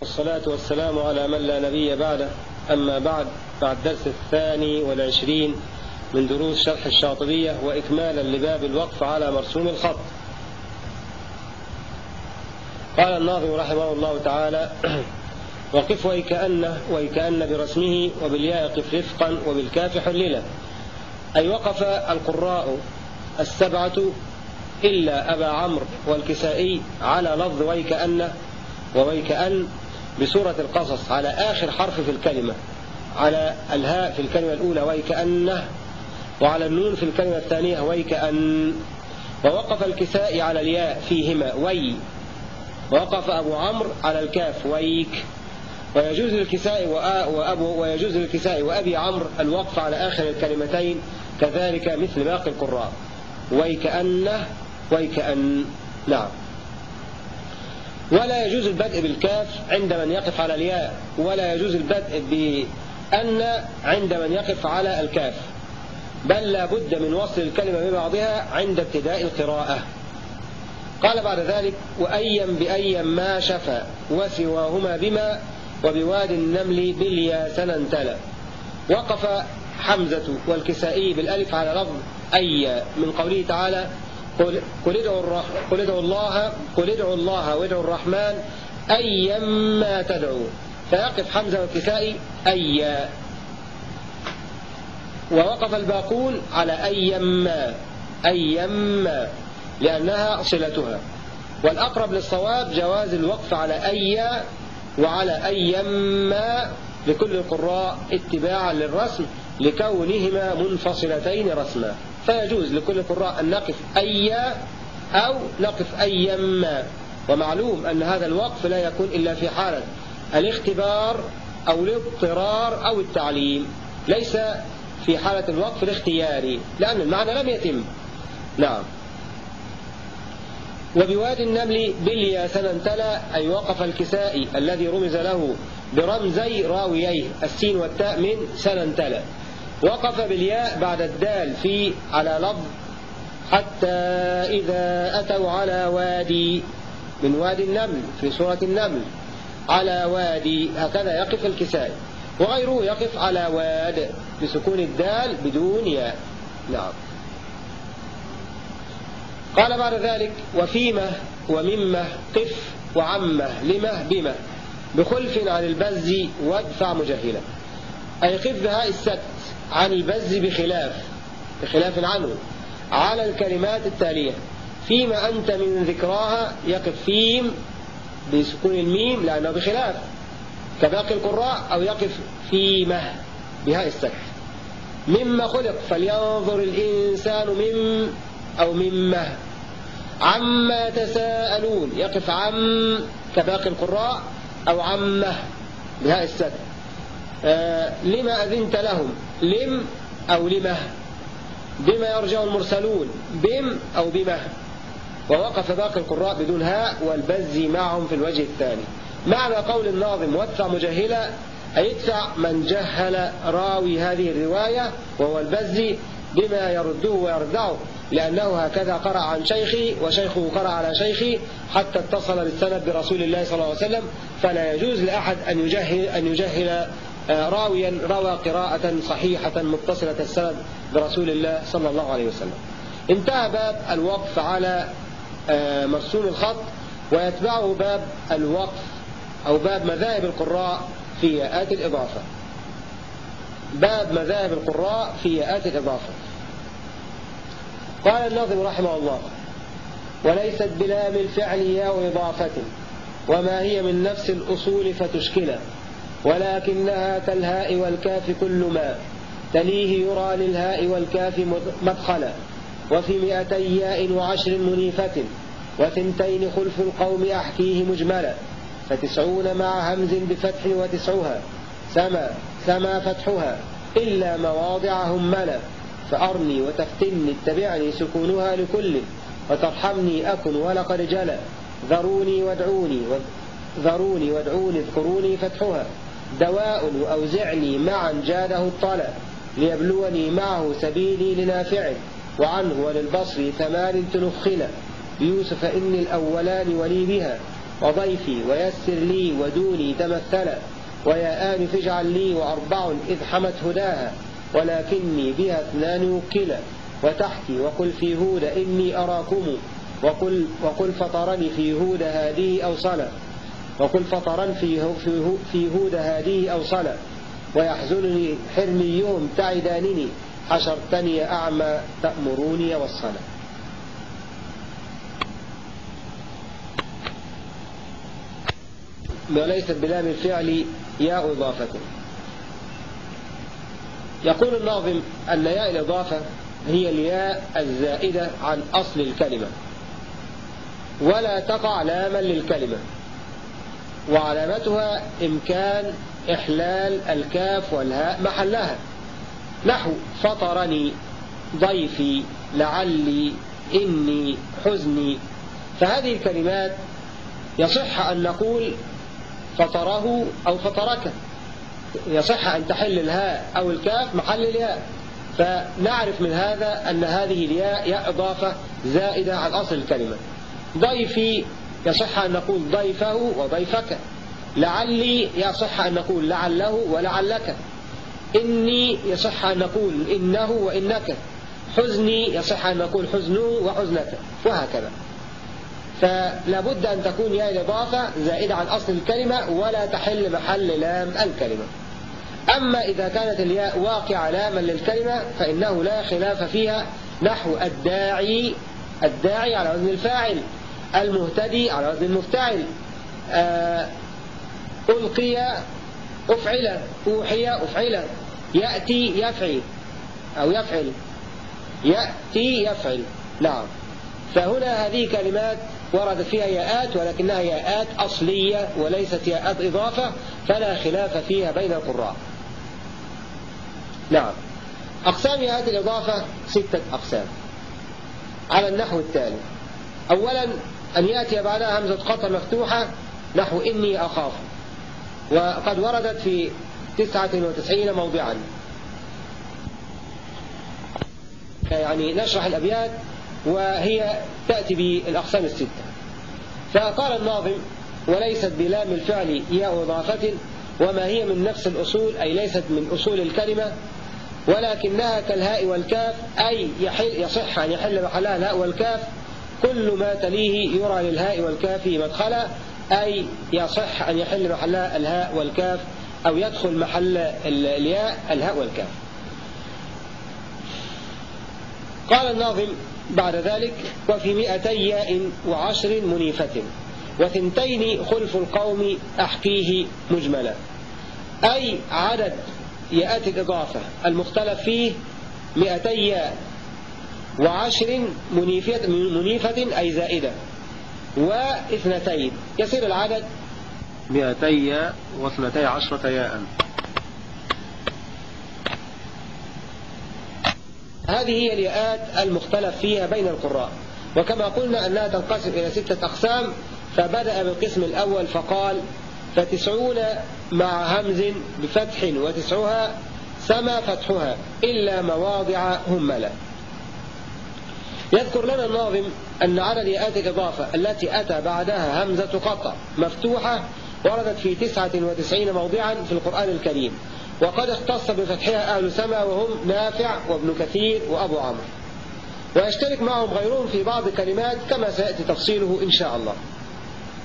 والصلاة والسلام على من لا نبي بعده. أما بعد بعد الدرس الثاني والعشرين من دروس شرح الشاطبية وإكمالا لباب الوقف على مرسوم الخط. قال الناظم رحمه الله تعالى وقف ويكأن ويكأن برسمه وبالياء قف رفقا وبالكاف حللا. أي وقف القراء السبعة إلا أبا عمرو والكسائي على لفظ ويكأن وويكأن بسورة القصص على آخر حرف في الكلمة على الهاء في الكلمة الأولى ويكأنه وعلى النون في الكلمة الثانية ويكأن ووقف الكسائي على الياء فيهما وي. ووقف أبو عمرو على الكاف ويك. ويجوز للكساء وأبو ويجوز للكساء وأبي عمرو الوقف على آخر الكلمتين كذلك مثل باقي القراء. ويكأنه ويكأن نعم. ولا يجوز البدء بالكاف عند من يقف على الياء ولا يجوز البدء بأن عند من يقف على الكاف. بل لا بد من وصل الكلمة ببعضها عند ابتداء القراءة. قال بعد ذلك وأيا بأيا ما شفى وسواهما بما وبواد النمل باليا سننتلى وقف حمزة والكسائي بالألف على لفظ أي من قوله تعالى قل قل ادعوا قل ادعوا الله قل ادعوا الله وادعوا الرحمن أيما تدعو. فيقف حمزة والكسائي أيا. ووقف الباقون على أيما أيما لأنها صلتها. والأقرب للصواب جواز الوقف على أي وعلى أيما لكل القراء اتباعا للرسم لكونهما منفصلتين رسما. فيجوز لكل القراء أن نقف أي أو نقف أيما ومعلوم أن هذا الوقف لا يكون إلا في حالة الاختبار أو الاضطرار أو التعليم. ليس في حالة الوقف الاختياري لأن المعنى لم يتم. نعم. وبوادي النمل بليا سننتلى أي وقف الكسائي الذي رمز له برمزي راوييه السين والتاء من سننتلى وقف بالياء بعد الدال في على لفظ حتى إذا أتوا على وادي من وادي النمل في سورة النمل. على وادي هكذا يقف الكسائي وغيره يقف على واد بسكون الدال بدون ياء. نعم. قال بعد ذلك وفيمة وممة قف وعمة لمة بمة. بخلف عن البز وادفع مجهلا أي قف بهاء السكت عن البز بخلاف بخلاف عنه على الكلمات التالية فيما أنت من ذكراها يقف فيم بسكون الميم لأنه بخلاف كباقي القراء أو يقف فيمه بهاء السكت مما خلق فلينظر الإنسان مم أو ممه. عما تساءلون يقف عم كباقي القراء أو عمه بهاء السكت آه لما أذنت لهم؟ لم أو لمه؟ بما يرجع المرسلون بم أو بمه؟ ووقف باقي القراء بدون هاء والبز معهم في الوجه الثاني. معنى قول الناظم وادفع مجهلا أي ادفع من جهل راوي هذه الرواية وهو البزي بما يرده ويردعه. لأنه هكذا قرأ عن شيخي وشيخه قرأ على شيخي حتى اتصل بالسند برسول الله صلى الله عليه وسلم. فلا يجوز لأحد أن يجهل, أن يجهل راويا روى قراءة صحيحة متصلة السند برسول الله صلى الله عليه وسلم. انتهى باب الوقف على آه، مرسوم الخط ويتبعه باب الوقف أو باب مذاهب القراء في ياءات الإضافة. باب مذاهب القراء في ياءات الإضافة. قال الناظم رحمه الله وليست بلام الفعل ياء إضافة وما هي من نفس الأصول فتشكله ولكنها كالهاء والكاف كل ما. تليه يرى للهاء والكاف مدخلا. وفي مئتي ياء وعشر منيفة. وثنتين خلف القوم أحكيه مجملا. فتسعون مع همز بفتح وتسعها. سما سما فتحها. إلا مواضعهم ملا. فأرني وتفتني اتبعني سكونها لكل. وترحمني أكن ولقد جلا. ذروني وادعوني ذروني وادعوني اذكروني فتحها. دواء وأوزعني معا جاده الطلع ليبلوني معه سبيلي لنافع وعنه وللبصر ثمان تنخلا بيوسف إني الأولان ولي بها وضيفي ويسر لي ودوني تمثلا. ويا آن فاجعل لي وأربع إذ حمت هداها ولكني بها اثنان وكلا. وتحتي وقل في هود إني أراكم وقل, وقل فطرني في هود هذه أوصلا. وقل فطرا في, في هود هذه أوصلا. ويحزنني حرمي يوم تعدانني. حشرتني أعمى تأمروني والصلاة. وليست بلام الفعل ياء إضافة. يقول الناظم أن ياء الإضافة هي الياء الزائدة عن أصل الكلمة. ولا تقع لاما للكلمة. وعلامتها إمكان إحلال الكاف والهاء محلها. نحو فطرني ضيفي لعلي إني حزني. فهذه الكلمات يصح أن نقول فطره أو فطرك. يصح أن تحل الهاء أو الكاف محل الياء. فنعرف من هذا أن هذه الياء ياء إضافة زائدة عن أصل الكلمة. ضيفي يصح أن نقول ضيفه وضيفك. لعلي يصح أن نقول لعله ولعلك. إني يصح أن نقول إنه وإنك. حزني يصح أن نقول حزنه وحزنك. وهكذا. فلا بد أن تكون ياء الإضافة زائدة عن أصل الكلمة ولا تحل محل لام الكلمة. أما إذا كانت الياء واقعة لاما للكلمة فإنه لا خلاف فيها نحو الداعي. الداعي على وزن الفاعل. المهتدي على وزن المفتعل. آه ألقي أفعل أوحي أفعل يأتي يفعل أو يفعل يأتي يفعل. نعم. فهنا هذه كلمات ورد فيها ياءات ولكنها ياءات أصلية وليست ياءات إضافة فلا خلاف فيها بين القراء. نعم. أقسام ياءات الإضافة ستة أقسام. على النحو التالي. أولا أن يأتي بعدها همزة قطع مفتوحة نحو إني أخاف. وقد وردت في تسعة وتسعين موضعا. يعني نشرح الأبيات وهي تأتي بالأقسام الستة. فقال الناظم وليست بلام الفعل ياء إضافة وما هي من نفس الأصول أي ليست من أصول الكلمة ولكنها كالهاء والكاف أي يحل يصح أن يحل محلها الهاء والكاف كل ما تليه يرى للهاء والكاف مدخلا أي يصح أن يحل محلها الهاء والكاف أو يدخل محل الياء الهاء والكاف. قال الناظم بعد ذلك وفي مئتي ياء وعشر منيفة وثنتين خلف القوم أحكيه مجملا. أي عدد ياءات الإضافة المختلف فيه مئتي ياء. وعشر منيفة, منيفة أي زائدة. واثنتين. يصير العدد؟ مئتي واثنتي عشرة ياء. هذه هي الياءات المختلف فيها بين القراء. وكما قلنا أنها تنقسم إلى ستة أقسام فبدأ بالقسم الأول فقال فتسعون مع همز بفتح وتسعها سما فتحها إلا مواضع هملة. يذكر لنا الناظم أن عدد ياءات الإضافة التي أتى بعدها همزة قطع مفتوحة وردت في تسعة وتسعين موضعا في القرآن الكريم. وقد اختص بفتحها أهل سما وهم نافع وابن كثير وأبو عمرو. ويشترك معهم غيرهم في بعض الكلمات كما سيأتي تفصيله إن شاء الله.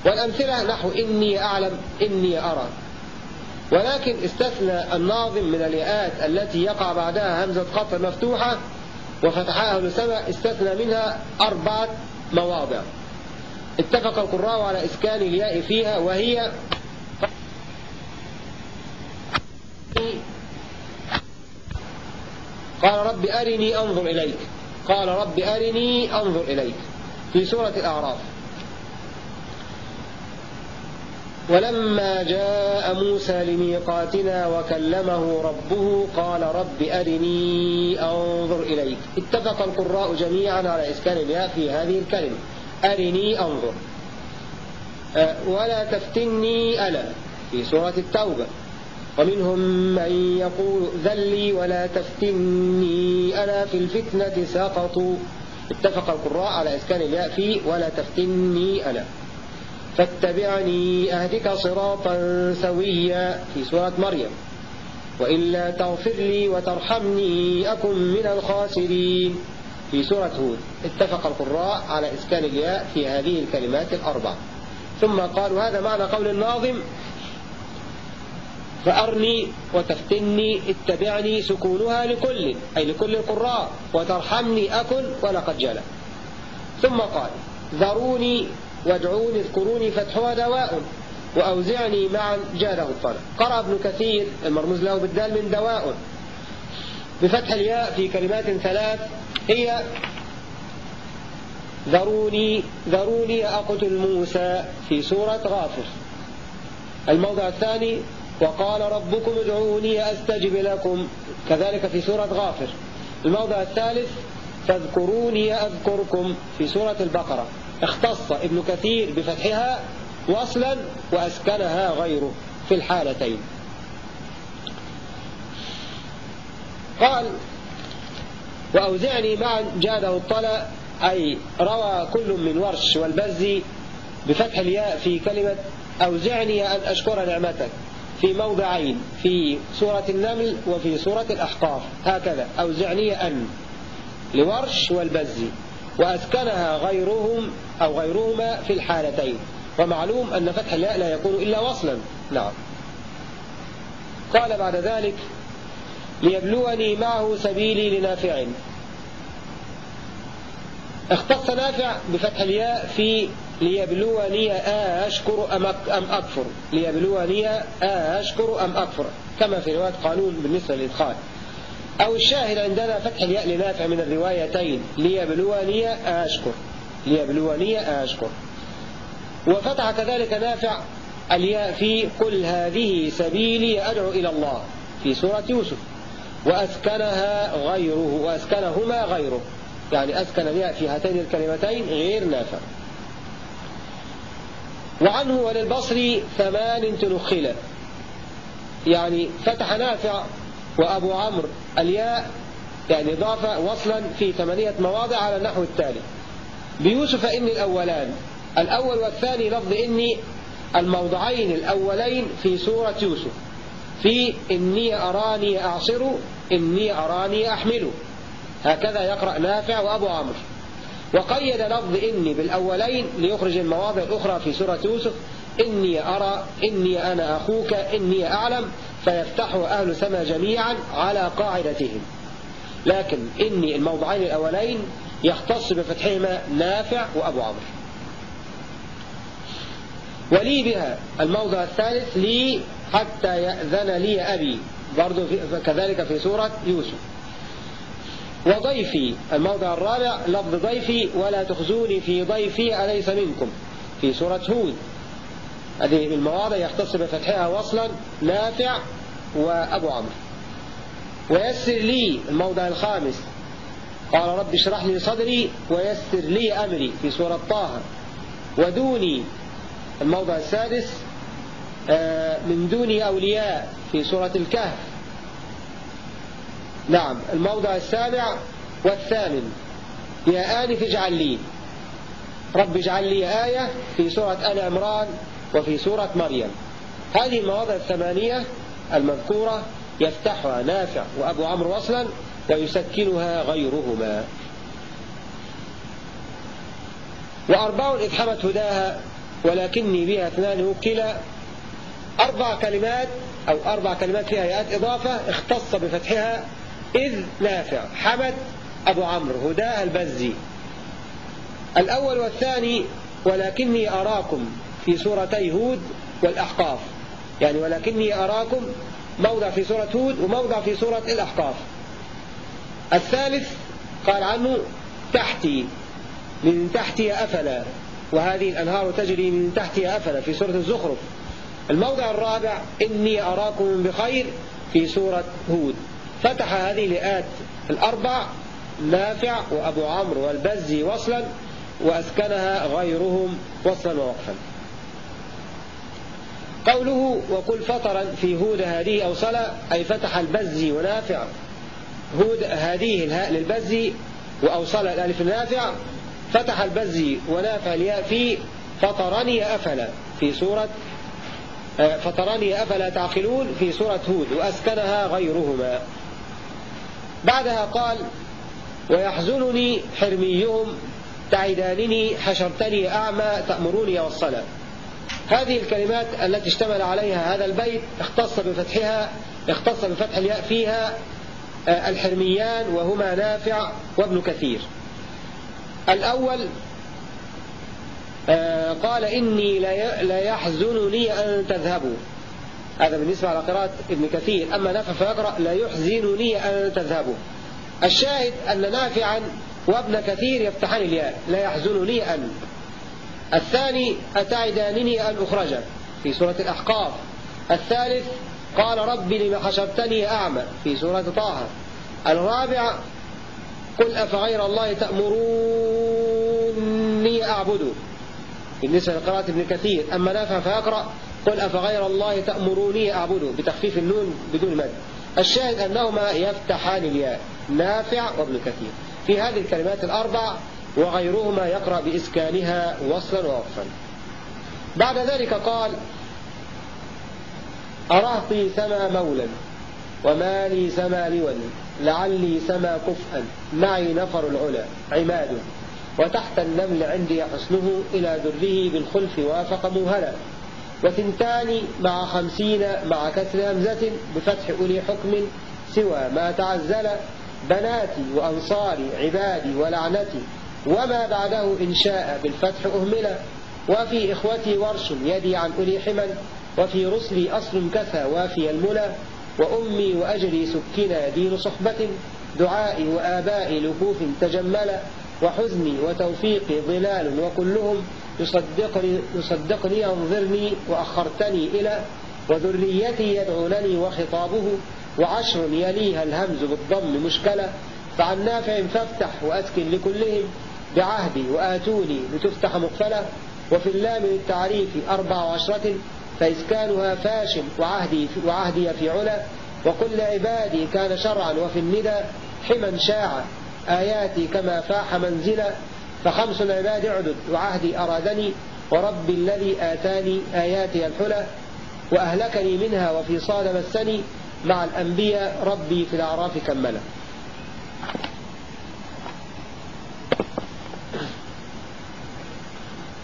والأمثلة نحو إني أعلم إني أرى. ولكن استثنى الناظم من الياءات التي يقع بعدها همزة قطع مفتوحة وفتحها أهل السماء استثنى منها أربعة مواضع. اتفق القراء على إسكان الياء فيها وهي قال رب أرني أنظر إليك. قال رب أرني أنظر إليك. في سورة الأعراف. ولما جاء موسى لميقاتنا وكلمه ربه قال رب أرني أنظر إليك. اتفق القراء جميعا على إسكان الياء في هذه الكلمة. أرني أنظر. أه، ولا تفتني ألا في سورة التوبة. ومنهم من يقول ذلي ولا تفتني أنا في الفتنة سقطوا. اتفق القراء على إسكان الياء في ولا تفتني أنا فاتبعني أهدك صراطا سويا في سورة مريم. وإلا تغفر لي وترحمني أكن من الخاسرين. في سورة هود اتفق القراء على إسكان الياء في هذه الكلمات الأربع ثم قالوا هذا معنى قول الناظم فأرني وتفتني اتبعني سكونها لكل أي لكل القراء وترحمني أكن ولقد جلى. ثم قال ذروني وادعوني اذكروني فتحها دواء وأوزعني معا جاده الطلب. قرأ ابن كثير المرموز له بالدال من دواء. بفتح الياء في كلمات ثلاث. هي ذروني ذروني أقتل موسى في سورة غافر. الموضع الثاني وقال ربكم ادعوني أستجب لكم. كذلك في سورة غافر. الموضع الثالث فاذكروني أذكركم في سورة البقرة. اختص ابن كثير بفتحها وصلا وأسكنها غيره في الحالتين. قال وأوزعني معا جاده الطلى أي روى كل من ورش والبزي بفتح الياء في كلمة أوزعني أن أشكر نعمتك في موضعين في سورة النمل وفي سورة الأحقاف. هكذا أوزعني أن لورش والبزي وأسكنها غيرهم أو غيرهما في الحالتين. ومعلوم أن فتح الياء لا يكون إلا وصلا. نعم. قال بعد ذلك ليبلوني معه سبيلي لنافع. اختص نافع بفتح الياء في ليبلوني أشكر أم أكفر. ليبلوني أشكر أم أكفر. كما في رواية قالون بالنسبة للإدخال. أو الشاهد عندنا فتح الياء لنافع من الروايتين. ليبلوني أشكر. ليبلوني أشكر. وفتح كذلك نافع الياء في قل هذه سبيلي أدعو إلى الله في سورة يوسف. وأسكنها غيره وأسكنهما غيره. يعني أسكن الياء في هاتين الكلمتين غير نافع. وعنه وللبصري ثمان تنخلة. يعني فتح نافع وأبو عمرو الياء يعني ضاف وصلا في ثمانية مواضع على النحو التالي. بيوسف إني الأولان. الأول والثاني لفظ إني الموضعين الأولين في سورة يوسف. في إني أراني أعصر إني أراني أحمل. هكذا يقرأ نافع وأبو عمرو وقيد لفظ إني بالأولين ليخرج المواضع الأخرى في سورة يوسف. إني أرى إني أنا أخوك إني أعلم. فيفتح أهل سما جميعا على قاعدتهم. لكن إني الموضعين الأولين يختص بفتحهما نافع وأبو عمرو. ولي بها الموضع الثالث لي حتى يأذن لي أبي برضو كذلك في سورة يوسف. وضيفي الموضع الرابع لفظ ضيفي ولا تخزوني في ضيفي أليس منكم؟ في سورة هود. هذه المواضع يختص بفتحها وصلا نافع وأبو عمرو. ويسر لي الموضع الخامس. قال رب اشرح لي صدري ويسر لي أمري في سورة طه. ودوني الموضع السادس آه، من دوني أولياء في سورة الكهف. نعم الموضع السابع والثامن. يا آنف اجعل لي. رب اجعل لي آية في سورة آل عمران وفي سورة مريم. هذه المواضع الثمانية المذكورة يفتحها نافع وأبو عمرو وصلا ويسكنها غيرهما. وأربع إذ حمت هداها ولكني بها اثنان وكلا. أربع كلمات أو أربع كلمات فيها ياءات إضافة اختص بفتحها. إذ نافع. حمد أبو عمرو. هداها البزي. الأول والثاني ولكني أراكم. في سورتي هود والأحقاف. يعني ولكني أراكم موضع في سورة هود وموضع في سورة الأحقاف. الثالث قال عنه تحتي من تحتي أفلا. وهذه الأنهار تجري من تحتي أفلا في سورة الزخرف. الموضع الرابع إني أراكم بخير في سورة هود. فتح هذه الآيات الأربع نافع وأبو عمرو والبزي وصلا وأسكنها غيرهم وصلا ووقفا. قوله وقل فطرا في هود هذه أو صلا أي فتح البزي ونافع هود هذه الهاء للبزي وأوصل الألف النافع فتح البزي ونافع الياء في فطرني أفلا في سورة آه، فطرني أفلا تعقلون في سورة هود وأسكنها غيرهما. بعدها قال ويحزنني حرميهم تعدانني حشرتني أعمى تأمروني والصلاة. هذه الكلمات التي اشتمل عليها هذا البيت اختص بفتحها اختص بفتح الياء فيها آه، الحرميان وهما نافع وابن كثير. الأول آه، قال إني لا يحزنني أن تذهبوا. هذا بالنسبة على قراءة ابن كثير. أما نافع فيقرأ لا يحزنني أن تذهبوا. الشاهد أن نافعا وابن كثير يفتحان الياء لا يحزنني أن. الثاني أتعدانني أن أخرج في سورة الأحقاف. الثالث قال رب لم حشرتني أعمى في سورة طه. الرابع قل أفغير الله تأمروني أعبد بالنسبة لقراءة ابن كثير أما نافع فيقرأ قل أفغير الله تأمروني أعبد بتخفيف النون بدون مد. الشاهد أنهما يفتحان الياء نافع وابن كثير. في هذه الكلمات الأربع وغيرهما يقرأ بإسكانها وصلا ووقفا. بعد ذلك قال أرهطي سما مولا وما لي سما لول لعلي سما كفءا معي نفر العلا عماد وتحت النمل عندي حسنه إلى ذره بالخلف وافق موهلا وثنتان مع خمسين مع كسر همزة بفتح أولي حكم سوى ما تعزل بناتي وأنصاري عبادي ولعنتي. وما بعده إن شاء بالفتح أهملا وفي إخوتي ورش يدي عن أولي حمل وفي رسلي أصل كفى وافي الملا وأمي وأجري سكنا دين صحبة دعائي وآبائي لكوف تجملا وحزني وتوفيقي ظلال وكلهم يصدقني, يصدقني أنظرني وأخرتني إلى. وذريتي يدعونني وخطابه وعشر يليها الهمز بالضم مشكلة. فعن نافع فافتح وأسكن لكلهم. بعهدي وآتوني لتفتح مقفلة وفي اللام للتعريف أربع عشرة فإسكانها فاش وعهدي وعهدي في علا وقل عبادي كان شرعا وفي الندى حما شاع آياتي كما فاح منزلا فخمس العباد عدد وعهدي أرادني ورب الذي آتاني آياتي الحلى وأهلكني منها وفي صاد مسني مع الأنبياء ربي في الأعراف كملا.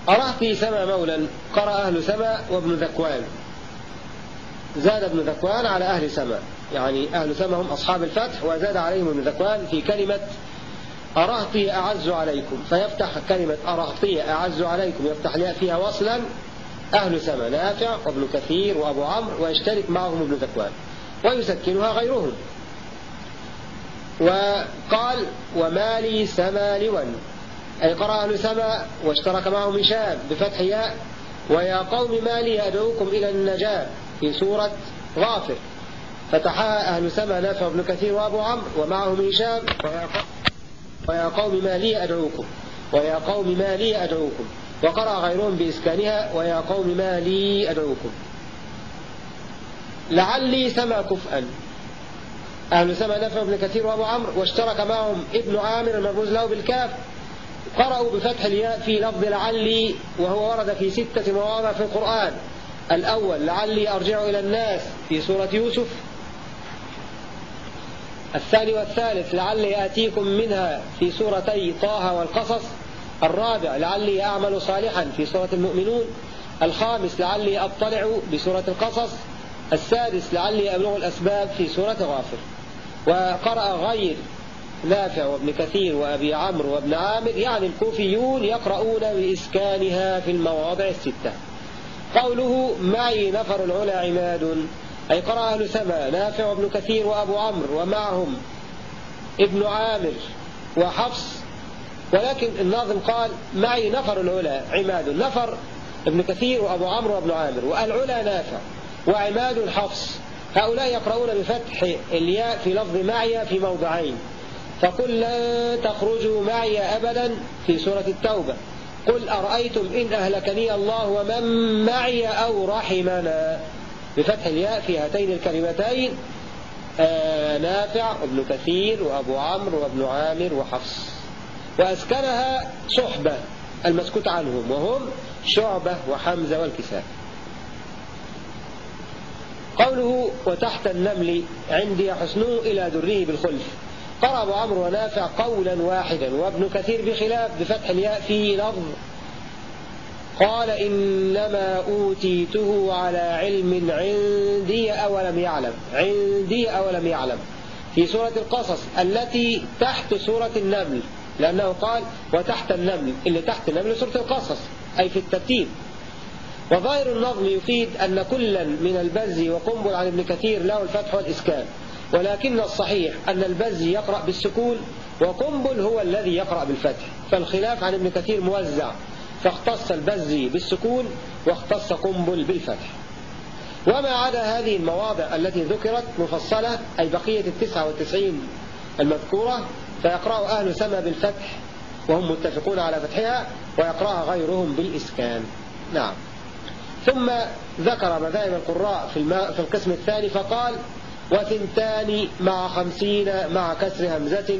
أراه في سما مولا قرأ أهل سما وابن ذكوان. زاد ابن ذكوان على أهل سما يعني أهل سما هم أصحاب الفتح وزاد عليهم ابن ذكوان في كلمة أرهطي أعز عليكم. فيفتح كلمة أرهطي أعز عليكم يفتح لها فيها وصلا أهل سما نافع وابن كثير وأبو عمرو ويشترك معهم ابن ذكوان. ويسكنها غيرهم. وقال وما لي سما لون. أي قرأ أهل سما واشترك معهم هشام بفتح ياء ويا قوم ما لي أدعوكم إلى النجاة في سورة غافر. فتحها أهل سما نافع بن كثير وأبو عمرو ومعهم هشام ويا قوم ما لي أدعوكم ويا قوم ما لي أدعوكم. وقرأ غيرهم بإسكانها ويا قوم ما لي أدعوكم. لعلي سما كفءا. أهل سما نافع بن كثير وأبو عمرو واشترك معهم ابن عامر المرموز له بالكاف قرأوا بفتح الياء في لفظ لعلي وهو ورد في ستة مواضع في القرآن. الأول لعلي أرجع إلى الناس في سورة يوسف. الثاني والثالث لعلي آتيكم منها في سورتي طه والقصص. الرابع لعلي أعمل صالحا في سورة المؤمنون. الخامس لعلي أطلع بسورة القصص. السادس لعلي أبلغ الأسباب في سورة غافر. وقرأ غير نافع وابن كثير وأبي عمرو وابن عامر يعني الكوفيون يقرؤون بإسكانها في المواضع الستة. قوله معي نفر العلا عماد؟ أي قرأ أهل سما نافع وابن كثير وأبو عمرو ومعهم ابن عامر وحفص. ولكن الناظم قال معي نفر العلا عماد؟ نفر ابن كثير وأبو عمرو وابن عامر. والعلا نافع وعماد حفص. هؤلاء يقرؤون بفتح الياء في لفظ معي في موضعين. فقل لن تخرجوا معي أبدا في سورة التوبة. قل أرأيتم إن أهلكني الله ومن معي أو رحمنا. بفتح الياء في هاتين الكلمتين آه نافع وابن كثير وأبو عمرو وابن عامر وحفص. وأسكنها صحبة المسكوت عنهم وهم شعبة وحمزة والكساء. قوله وتحت النمل عندي حسنه إلى دره بالخلف. أبو عمرو ونافع قولا واحدا وابن كثير بخلاف بفتح الياء في لفظ. قال إنما أوتيته على علم عندي أولم يعلم عندي أولم يعلم. في سورة القصص التي تحت سورة النمل لأنه قال وتحت النمل اللي تحت النمل سورة القصص أي في الترتيب. وظاهر النظم يفيد أن كلا من البزي وقنبل عن ابن كثير له الفتح والإسكان. ولكن الصحيح أن البزي يقرأ بالسكون وقنبل هو الذي يقرأ بالفتح. فالخلاف عن ابن كثير موزع. فاختص البزي بالسكون واختص قنبل بالفتح. وما عدا هذه المواضع التي ذكرت مفصلة أي بقية التسعة والتسعين المذكورة فيقرأ أهل سما بالفتح وهم متفقون على فتحها ويقرأها غيرهم بالإسكان. نعم. ثم ذكر مذاهب القراء في, في القسم الثاني فقال وثنتان مع خمسين مع كسر همزة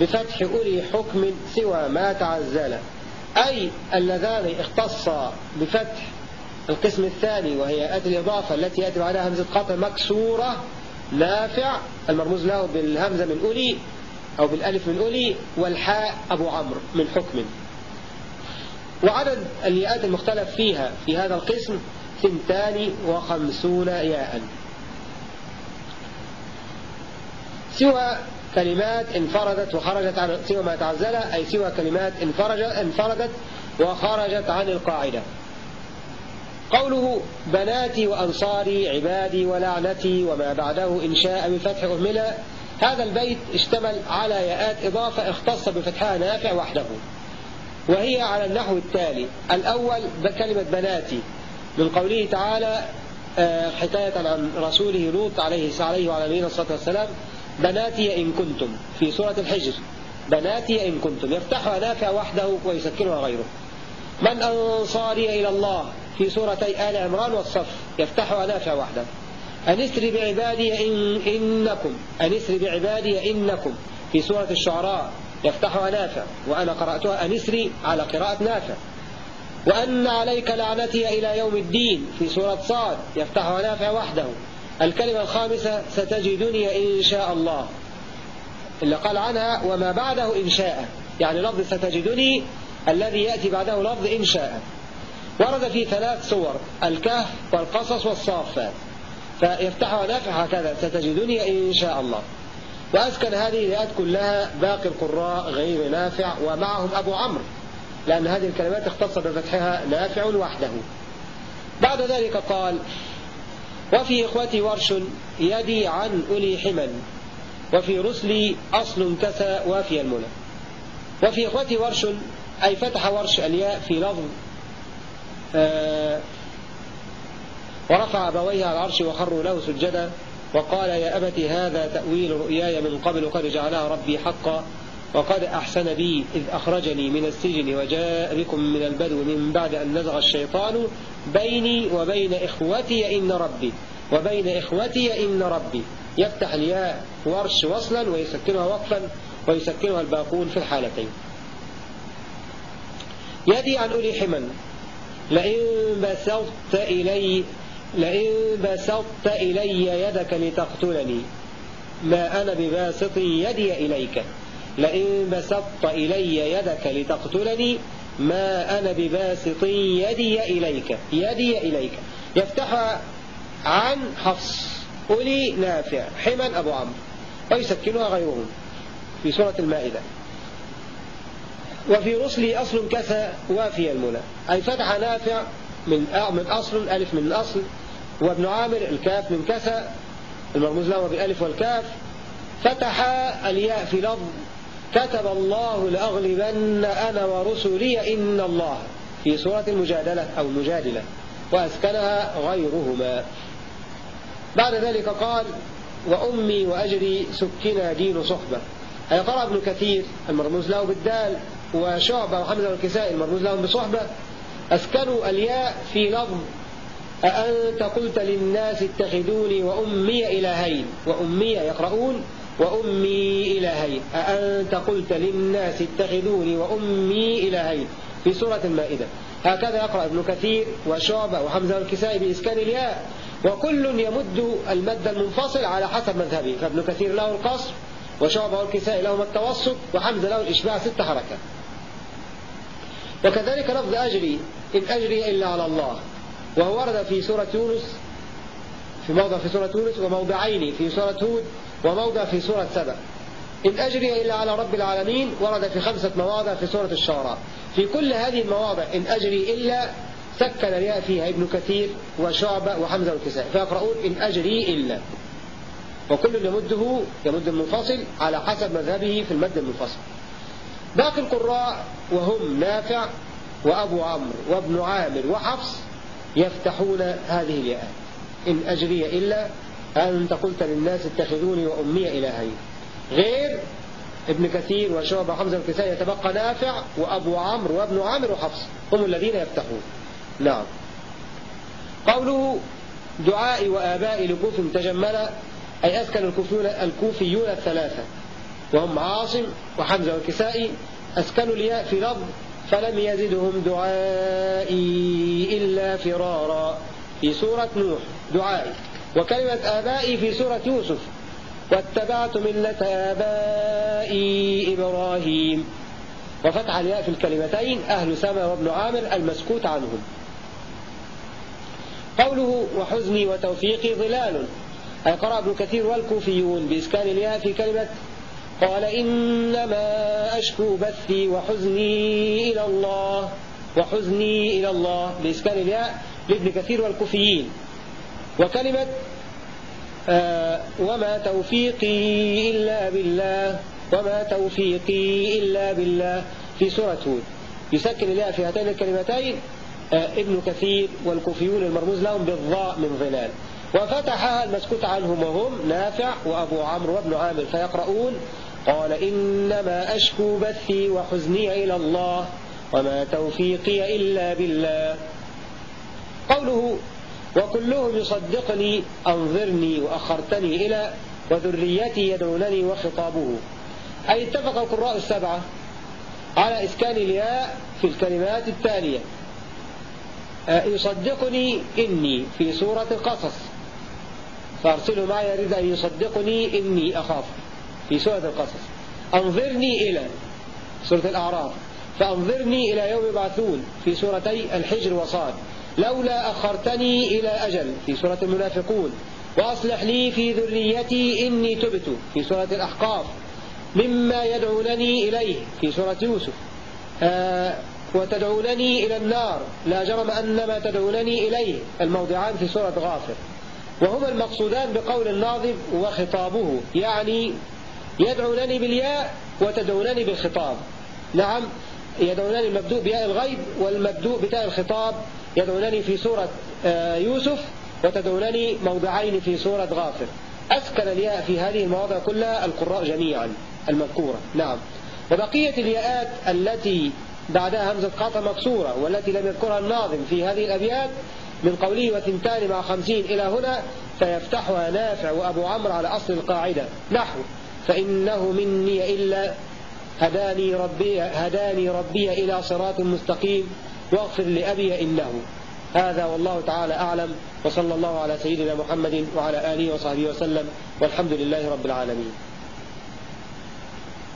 بفتح أولي حكم سوى ما تعزل. أي اللذان اختصا بفتح القسم الثاني وهي آت الإضافة التي يأتي بعدها همزة قطع مكسورة نافع المرموز له بالهمزة من أولي أو بالألف من أولي والحاء أبو عمرو من حكم. وعدد الياءات المختلف فيها في هذا القسم ثنتان وخمسون ياء. سوى كلمات انفردت وخرجت عن سوى ما تعزل أي سوى كلمات انفردت وخرجت عن القاعدة. قوله بناتي وأنصاري عبادي ولعنتي وما بعده إن شاء بفتح أهملة هذا البيت اشتمل على ياءات إضافة اختص بفتحها نافع وحده. وهي على النحو التالي. الأول بكلمة بناتي. من قوله تعالى آه، حكاية عن رسوله لوط عليه عليه وعلى نبينا الصلاة والسلام بناتي إن كنتم في سورة الحجر بناتي إن كنتم يفتحها نافع وحده ويسكنها غيره. من أنصاري إلى الله في سورتي آل عمران والصف يفتحها نافع وحده. أنسر بعبادي إن إنكم أنسر بعبادي إنكم في سورة الشعراء يفتحها نافع وأنا قرأتها أنسري على قراءة نافع. وأن عليك لعنتي إلى يوم الدين في سورة صاد يفتحها نافع وحده. الكلمة الخامسة ستجدني إن شاء الله. اللي قال عنها وما بعده إن شاء. يعني لفظ ستجدني الذي يأتي بعده لفظ إن شاء. ورد في ثلاث صور الكهف والقصص والصافات فيفتحها نافع هكذا ستجدني إن شاء الله. وأسكن هذه الآيات كلها باقي القراء غير نافع ومعهم أبو عمرو. لأن هذه الكلمات اختص بفتحها نافع وحده. بعد ذلك قال وفي إخوتي ورش يدي عن أولي حمل وفي رسلي أصل كسى وافي المنى. وفي إخوتي ورش أي فتح ورش الياء في لفظ آه ورفع أبويه على العرش وخروا له سجدا وقال يا أبت هذا تأويل رؤياي من قبل قد جعلها ربي حقا وقد أحسن بي إذ أخرجني من السجن وجاء بكم من البدو من بعد أن نزغ الشيطان بيني وبين إخوتي إن ربي وبين إخوتي إن ربي. يفتح الياء ورش وصلا ويسكنها وقفا ويسكنها الباقون في الحالتين. يدي عن أولي حمن لئن بسطت إلي لئن بسطت إلي يدك لتقتلني. ما أنا بباسط يدي إليك. لئن بسطت إلي يدك لتقتلني ما أنا بباسط يدي إليك يدي إليك. يفتح عن حفص. أولي نافع. حمن أبو عمرو. ويسكنها غيرهم. في سورة المائدة. وفي رسلي أصل كسى وافي المنى. أي فتح نافع من من أصل ألف من الأصل. وابن عامر الكاف من كسى. المرموز له بالألف والكاف. فتح الياء في لفظ. كتب الله لأغلبن أنا ورسلي إن الله. في سورة المجادلة أو المجادلة وأسكنها غيرهما. بعد ذلك قال وأمي وأجري سكنا دين صحبة. أي قرأ ابن كثير المرموز له بالدال وشعبة وحمزة والكسائي المرموز لهم بصحبة أسكنوا الياء في لفظ أأنت قلت للناس اتخذوني وأمي إلهين. وأمي يقرؤون وأمي إلهين أأنت قلت للناس اتخذوني وأمي إلهين في سورة المائدة. هكذا يقرأ ابن كثير وشعبة وحمزة والكسائي بإسكان الياء. وكل يمد المد المنفصل على حسب مذهبه. فابن كثير له القصر وشعبة والكسائي لهما التوسط وحمزة له الإشباع ست حركات. وكذلك لفظ أجري إن أجري إلا على الله. وهو ورد في سورة يونس في موضع في سورة يونس وموضعين في سورة هود وموضع في سورة سبأ. إن أجري إلا على رب العالمين ورد في خمسة مواضع في سورة الشعراء. في كل هذه المواضع إن أجري إلا سكن الياء فيها ابن كثير وشعبة وحمزة والكساء فيقرؤون إن أجري إلا. وكل يمده يمد المنفصل على حسب مذهبه في المد المنفصل. باقي القراء وهم نافع وأبو عمرو وابن عامر وحفص يفتحون هذه الياءات. إن أجري إلا أنت قلت للناس اتخذوني وأمي إلهين. غير ابن كثير وشعبة وحمزة الكسائي يتبقى نافع وأبو عمرو وابن عامر وحفص. هم الذين يفتحون نعم. قوله دعائي وآبائي لكوف تجمل أي أسكن الكوفيون, الكوفيون الثلاثة. وهم عاصم وحمزة والكسائي أسكنوا الياء في لفظ فلم يزدهم دعائي إلا فرارا. في سورة نوح دعائي. وكلمة آبائي في سورة يوسف. واتبعت ملة آبائي إبراهيم. وفتح الياء في الكلمتين أهل سما وابن عامر المسكوت عنهم. قوله وحزني وتوفيقي ظلال. أي قرأ ابن كثير والكوفيون بإسكان الياء في كلمة قال إنما أشكو بثي وحزني إلى الله. وحزني إلى الله بإسكان الياء لابن كثير والكوفيين. وكلمة آه وما توفيقي إلا بالله وما توفيقي إلا بالله. في سورة هود يسكن الياء في هاتين الكلمتين آه ابن كثير والكوفيون المرموز لهم بالضاء من ظلال. وفتح المسكوت عنهم وهم نافع وأبو عمرو وابن عامر فيقرؤون قال إنما أشكو بثي وحزني إلى الله وما توفيقي إلا بالله. قوله وكلهم يصدقني أنظرني وأخرتني إلى وذريتي يدعونني وخطابه. أي اتفق القراء السبعة على إسكان الياء في الكلمات التالية. يصدقني إني في سورة القصص. فأرسلوا معي يريد أن يصدقني إني أخاف في سورة القصص. أنظرني إلى سورة الأعراف. فأنظرني إلى يوم يبعثون في سورتي الحجر وصاد. لولا أخرتني إلى أجل. في سورة المنافقون. وأصلح لي في ذريتي إني تبت. في سورة الأحقاف. مما يدعونني إليه. في سورة يوسف. آه وتدعونني إلى النار. لا جرم أن ما تدعونني إليه. الموضعان في سورة غافر. وهما المقصودان بقول الناظم وخطابه. يعني يدعونني بالياء وتدعونني بالخطاب. نعم يدعونني المبدوء بياء الغيب والمبدوء بتاء الخطاب. يدعونني في سورة يوسف وتدعونني موضعين في سورة غافر. أسكن الياء في هذه المواضع كلها القراء جميعا المذكورة. نعم. وبقية الياءات التي بعدها همزة قاطع مكسورة والتي لم يذكرها الناظم في هذه الأبيات من قوله وثنتان مع خمسين إلى هنا فيفتحها نافع وأبو عمرو على أصل القاعدة. نحو فإنه مني إلا هداني ربي, هداني ربي إلى صراط مستقيم. واغفر لأبي إنه. هذا والله تعالى أعلم وصلى الله على سيدنا محمد وعلى آله وصحبه وسلم والحمد لله رب العالمين.